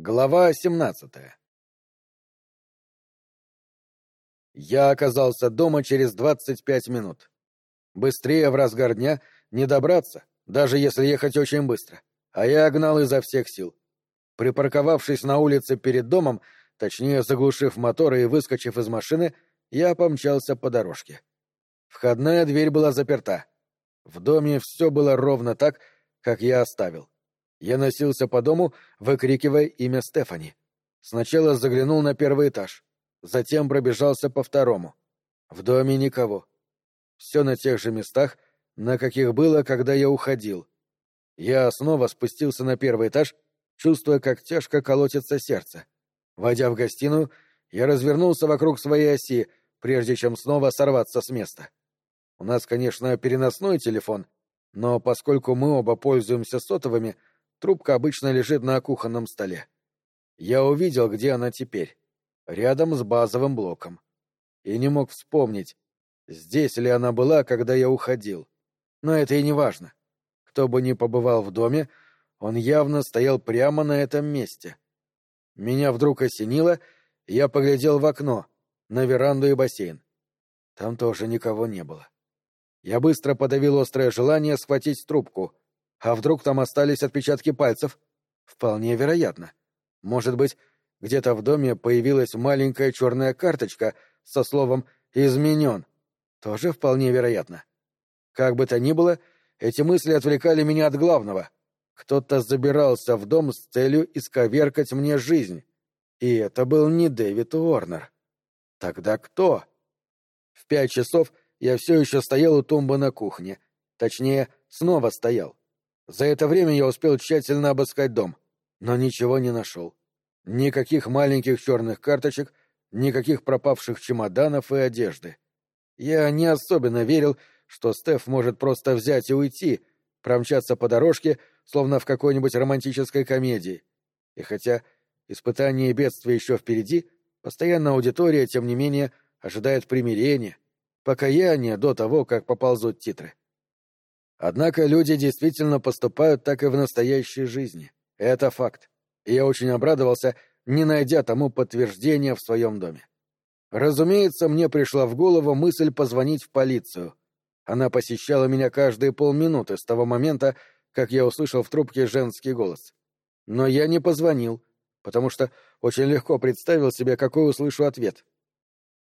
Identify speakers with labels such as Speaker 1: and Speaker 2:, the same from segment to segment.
Speaker 1: Глава 17 Я оказался дома через 25 минут. Быстрее в разгар дня не добраться, даже если ехать очень быстро, а я гнал изо всех сил. Припарковавшись на улице перед домом, точнее заглушив мотор и выскочив из машины, я помчался по дорожке. Входная дверь была заперта. В доме все было ровно так, как я оставил. Я носился по дому, выкрикивая имя Стефани. Сначала заглянул на первый этаж, затем пробежался по второму. В доме никого. Все на тех же местах, на каких было, когда я уходил. Я снова спустился на первый этаж, чувствуя, как тяжко колотится сердце. Войдя в гостиную, я развернулся вокруг своей оси, прежде чем снова сорваться с места. У нас, конечно, переносной телефон, но поскольку мы оба пользуемся сотовыми — Трубка обычно лежит на кухонном столе. Я увидел, где она теперь. Рядом с базовым блоком. И не мог вспомнить, здесь ли она была, когда я уходил. Но это и не важно. Кто бы ни побывал в доме, он явно стоял прямо на этом месте. Меня вдруг осенило, я поглядел в окно, на веранду и бассейн. Там тоже никого не было. Я быстро подавил острое желание схватить трубку — а вдруг там остались отпечатки пальцев? Вполне вероятно. Может быть, где-то в доме появилась маленькая черная карточка со словом «изменен». Тоже вполне вероятно. Как бы то ни было, эти мысли отвлекали меня от главного. Кто-то забирался в дом с целью исковеркать мне жизнь. И это был не Дэвид Уорнер. Тогда кто? В пять часов я все еще стоял у тумбы на кухне. Точнее, снова стоял. За это время я успел тщательно обыскать дом, но ничего не нашел. Никаких маленьких черных карточек, никаких пропавших чемоданов и одежды. Я не особенно верил, что Стеф может просто взять и уйти, промчаться по дорожке, словно в какой-нибудь романтической комедии. И хотя испытание и бедствие еще впереди, постоянно аудитория, тем не менее, ожидает примирения, покаяния до того, как поползут титры. Однако люди действительно поступают так и в настоящей жизни. Это факт. И я очень обрадовался, не найдя тому подтверждения в своем доме. Разумеется, мне пришла в голову мысль позвонить в полицию. Она посещала меня каждые полминуты с того момента, как я услышал в трубке женский голос. Но я не позвонил, потому что очень легко представил себе, какой услышу ответ.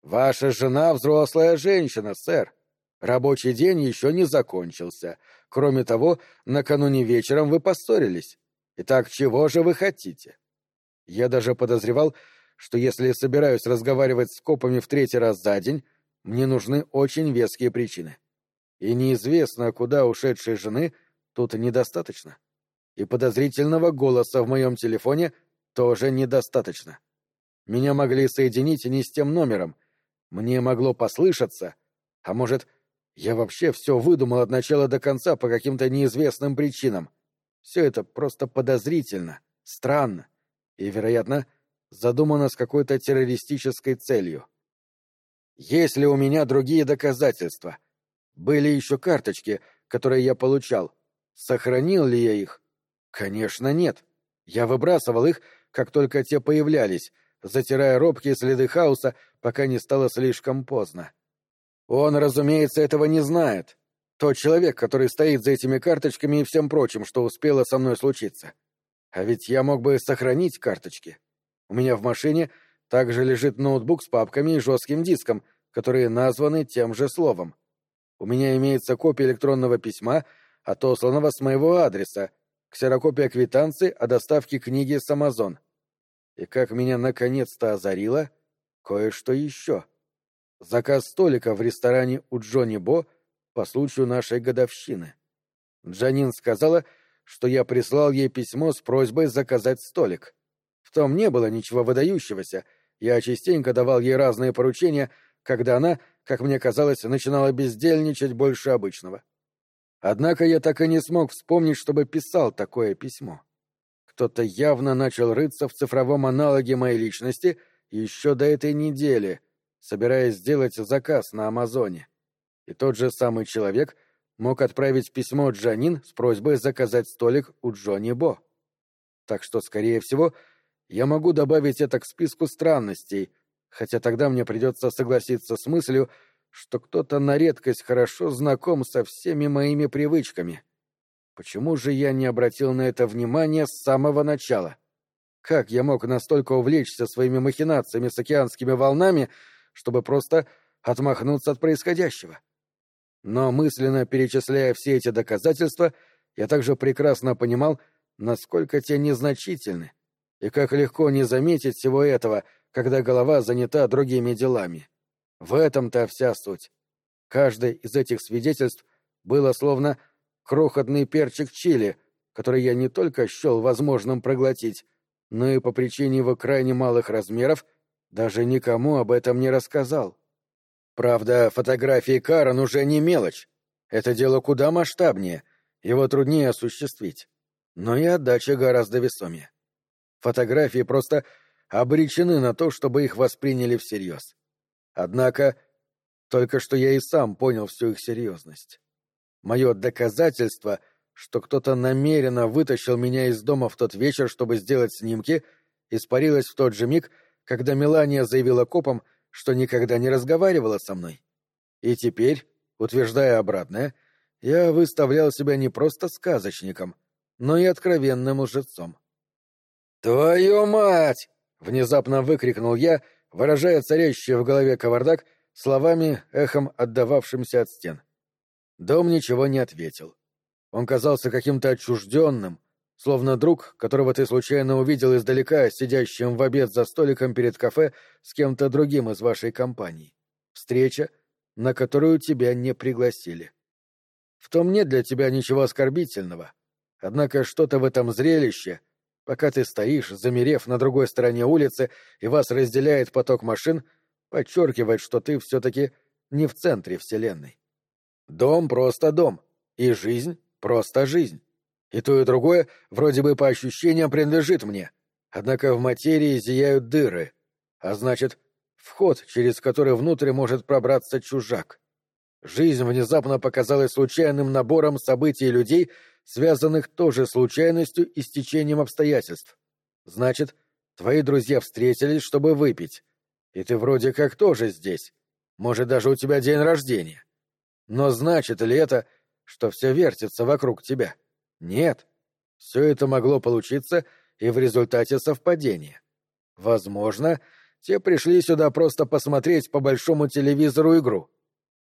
Speaker 1: «Ваша жена — взрослая женщина, сэр. Рабочий день еще не закончился. Кроме того, накануне вечером вы поссорились. Итак, чего же вы хотите? Я даже подозревал, что если собираюсь разговаривать с копами в третий раз за день, мне нужны очень веские причины. И неизвестно, куда ушедшей жены тут недостаточно. И подозрительного голоса в моем телефоне тоже недостаточно. Меня могли соединить не с тем номером. Мне могло послышаться, а может, я вообще все выдумал от начала до конца по каким-то неизвестным причинам. Все это просто подозрительно, странно и, вероятно, задумано с какой-то террористической целью. Есть ли у меня другие доказательства? Были еще карточки, которые я получал. Сохранил ли я их? Конечно, нет. Я выбрасывал их, как только те появлялись, затирая робкие следы хаоса, пока не стало слишком поздно. Он, разумеется, этого не знает. Тот человек, который стоит за этими карточками и всем прочим, что успело со мной случиться. А ведь я мог бы сохранить карточки. У меня в машине также лежит ноутбук с папками и жестким диском, которые названы тем же словом. У меня имеется копия электронного письма, отосланного с моего адреса, ксерокопия квитанции о доставке книги с Амазон. И как меня наконец-то озарило, кое-что еще. Заказ столика в ресторане у Джонни Бо по случаю нашей годовщины. Джанин сказала, что я прислал ей письмо с просьбой заказать столик. В том не было ничего выдающегося, я частенько давал ей разные поручения, когда она, как мне казалось, начинала бездельничать больше обычного. Однако я так и не смог вспомнить, чтобы писал такое письмо. Кто-то явно начал рыться в цифровом аналоге моей личности еще до этой недели, собираясь сделать заказ на Амазоне. И тот же самый человек мог отправить письмо Джанин с просьбой заказать столик у Джонни Бо. Так что, скорее всего, я могу добавить это к списку странностей, хотя тогда мне придется согласиться с мыслью, что кто-то на редкость хорошо знаком со всеми моими привычками. Почему же я не обратил на это внимания с самого начала? Как я мог настолько увлечься своими махинациями с океанскими волнами, чтобы просто отмахнуться от происходящего? Но мысленно перечисляя все эти доказательства, я также прекрасно понимал, насколько те незначительны, и как легко не заметить всего этого, когда голова занята другими делами. В этом-то вся суть. Каждое из этих свидетельств было словно крохотный перчик чили, который я не только счел возможным проглотить, но и по причине его крайне малых размеров даже никому об этом не рассказал. Правда, фотографии Карен уже не мелочь. Это дело куда масштабнее, его труднее осуществить. Но и отдача гораздо весомее. Фотографии просто обречены на то, чтобы их восприняли всерьез. Однако, только что я и сам понял всю их серьезность. Мое доказательство, что кто-то намеренно вытащил меня из дома в тот вечер, чтобы сделать снимки, испарилось в тот же миг, когда Мелания заявила копам, что никогда не разговаривала со мной. И теперь, утверждая обратное, я выставлял себя не просто сказочником, но и откровенным лжецом. «Твою мать!» — внезапно выкрикнул я — выражая царящий в голове кавардак словами, эхом отдававшимся от стен. Дом ничего не ответил. Он казался каким-то отчужденным, словно друг, которого ты случайно увидел издалека, сидящим в обед за столиком перед кафе с кем-то другим из вашей компании. Встреча, на которую тебя не пригласили. В том нет для тебя ничего оскорбительного. Однако что-то в этом зрелище — Пока ты стоишь, замерев на другой стороне улицы, и вас разделяет поток машин, подчеркивает, что ты все-таки не в центре Вселенной. Дом просто дом, и жизнь просто жизнь. И то, и другое, вроде бы по ощущениям, принадлежит мне. Однако в материи зияют дыры, а значит, вход, через который внутрь может пробраться чужак. Жизнь внезапно показалась случайным набором событий и людей, связанных тоже случайностью и стечением обстоятельств. Значит, твои друзья встретились, чтобы выпить. И ты вроде как тоже здесь. Может, даже у тебя день рождения. Но значит ли это, что все вертится вокруг тебя? Нет. Все это могло получиться и в результате совпадения. Возможно, те пришли сюда просто посмотреть по большому телевизору игру.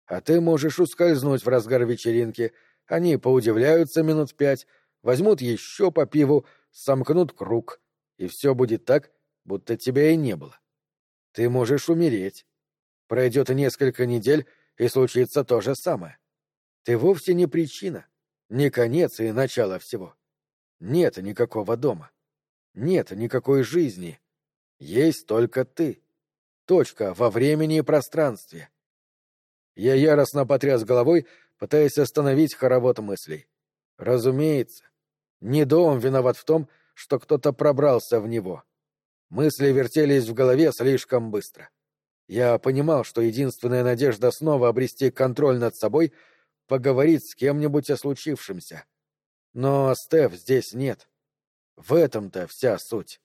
Speaker 1: А ты можешь ускользнуть в разгар вечеринки — они поудивляются минут пять, возьмут еще по пиву, сомкнут круг, и все будет так, будто тебя и не было. Ты можешь умереть. Пройдет несколько недель, и случится то же самое. Ты вовсе не причина, не конец и начало всего. Нет никакого дома. Нет никакой жизни. Есть только ты. Точка во времени и пространстве. Я яростно потряс головой, пытаясь остановить хоровод мыслей. Разумеется, не дом виноват в том, что кто-то пробрался в него. Мысли вертелись в голове слишком быстро. Я понимал, что единственная надежда снова обрести контроль над собой — поговорить с кем-нибудь о случившемся. Но Стеф здесь нет. В этом-то вся суть.